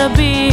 gotta be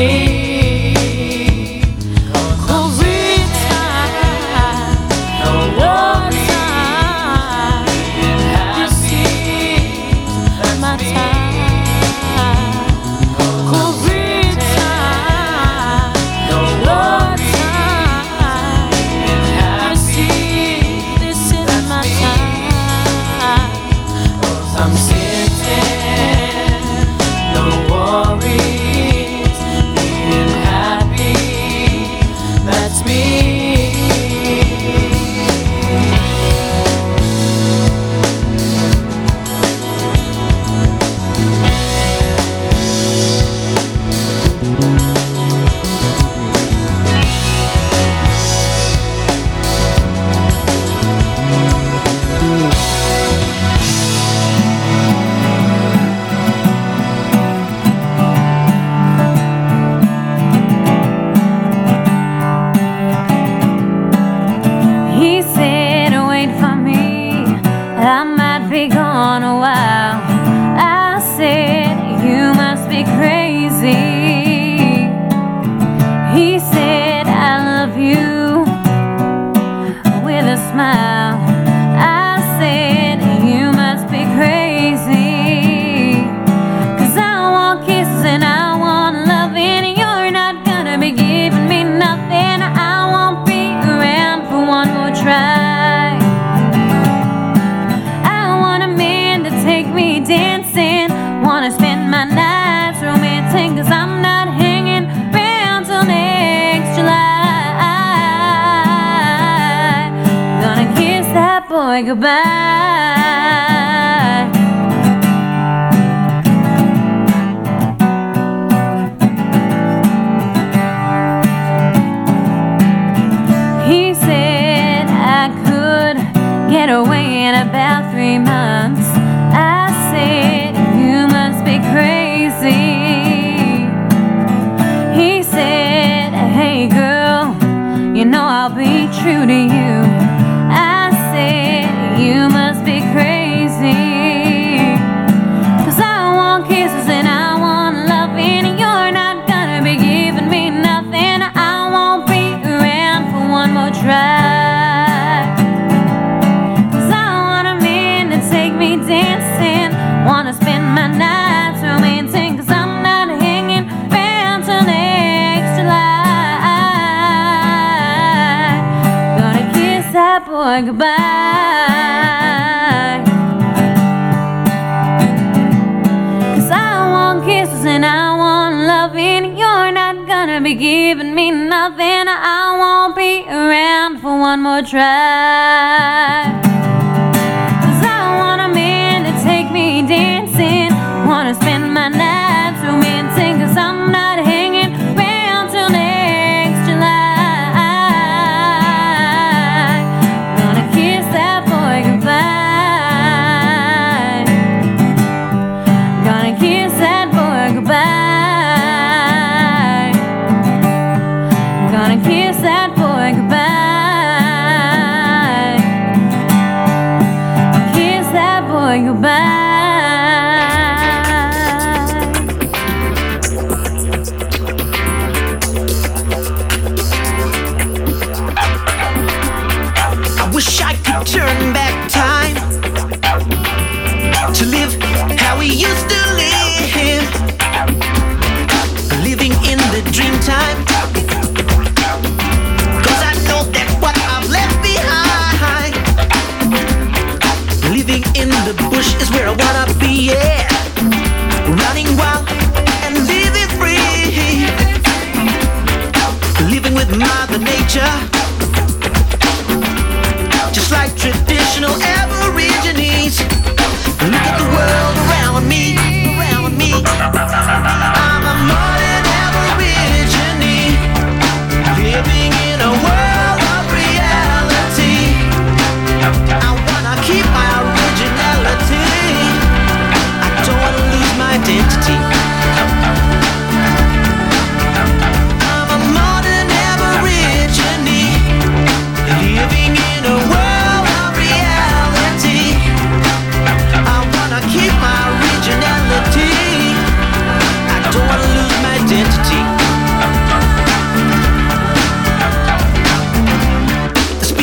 yeah. goodbye. stop goodbye. Cause I want kisses and I want loving. You're not gonna be giving me nothing. I won't be around for one more try. Cause I want a man to take me dancing.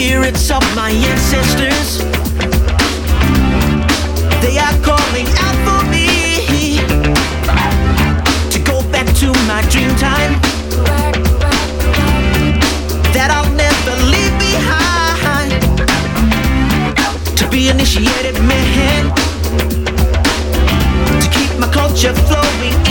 spirits of my ancestors. They are calling out for me to go back to my dream time. That I'll never leave behind. To be initiated man, to keep my culture flowing.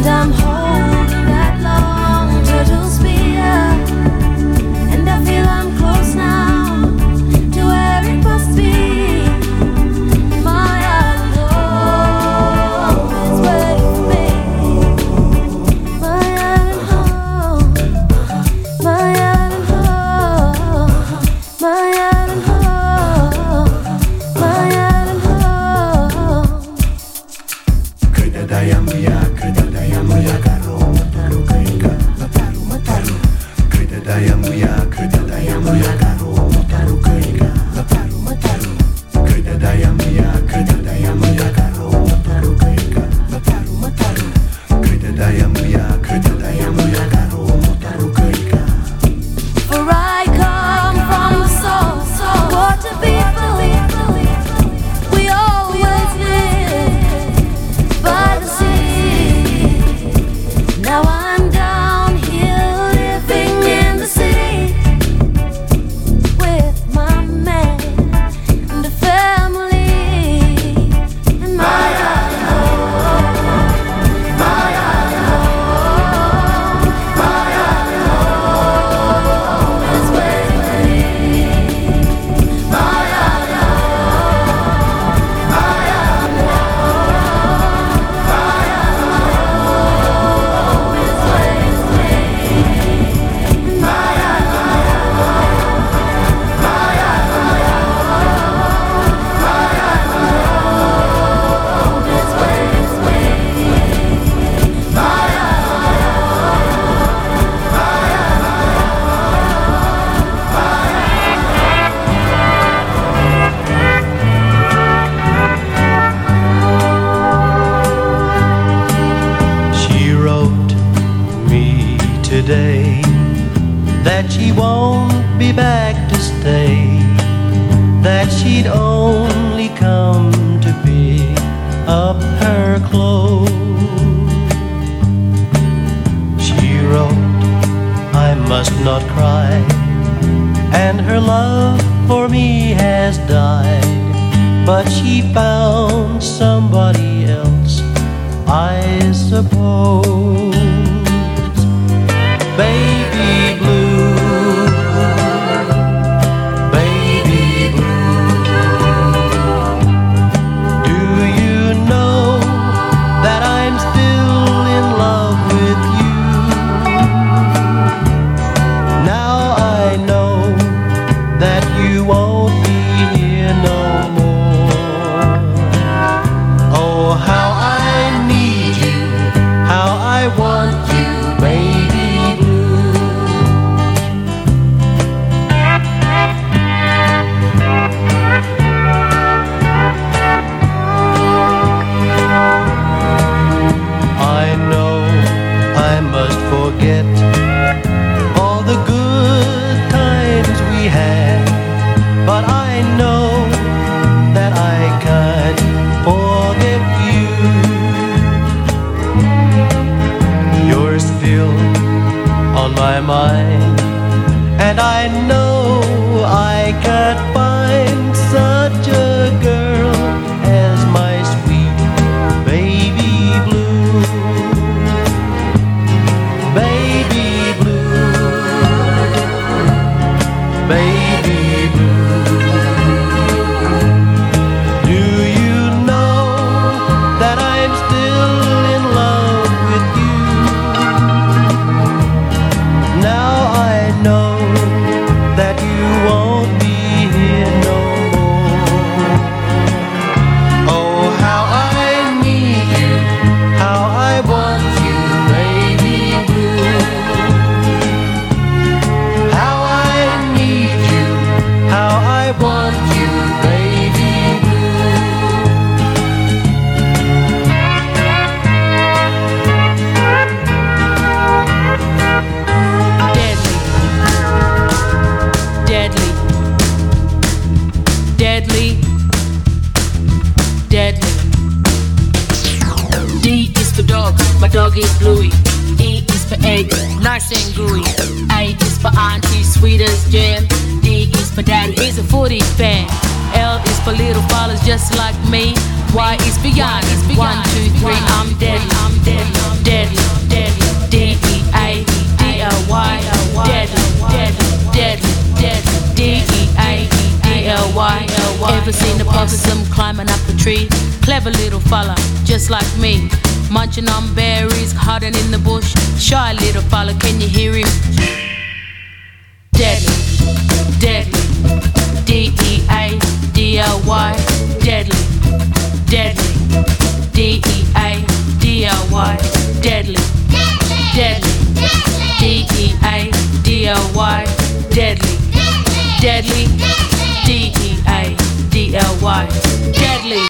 and I'm home. i am dayamuya, dayamuya. I must not cry, and her love for me has died, but she found somebody else, I suppose. Baby blue, and gooey. A is for auntie, sweet as jam. D is for daddy, he's a footy fan. L is for little fellas just like me. Y is for young, one, two, three, I'm deadly, I'm deadly, deadly, deadly. D E A D L Y, deadly, deadly, deadly, deadly. D E A D L Y. Ever seen the possum climbing up a tree? Clever little fella, just like me. Munching on berries, hiding in the bush. Shy little fella, can you hear him? Deadly, deadly. D E A D L Y, deadly, deadly. D E A D L Y, deadly, deadly. D E A D L Y, deadly, deadly. D E A D L Y.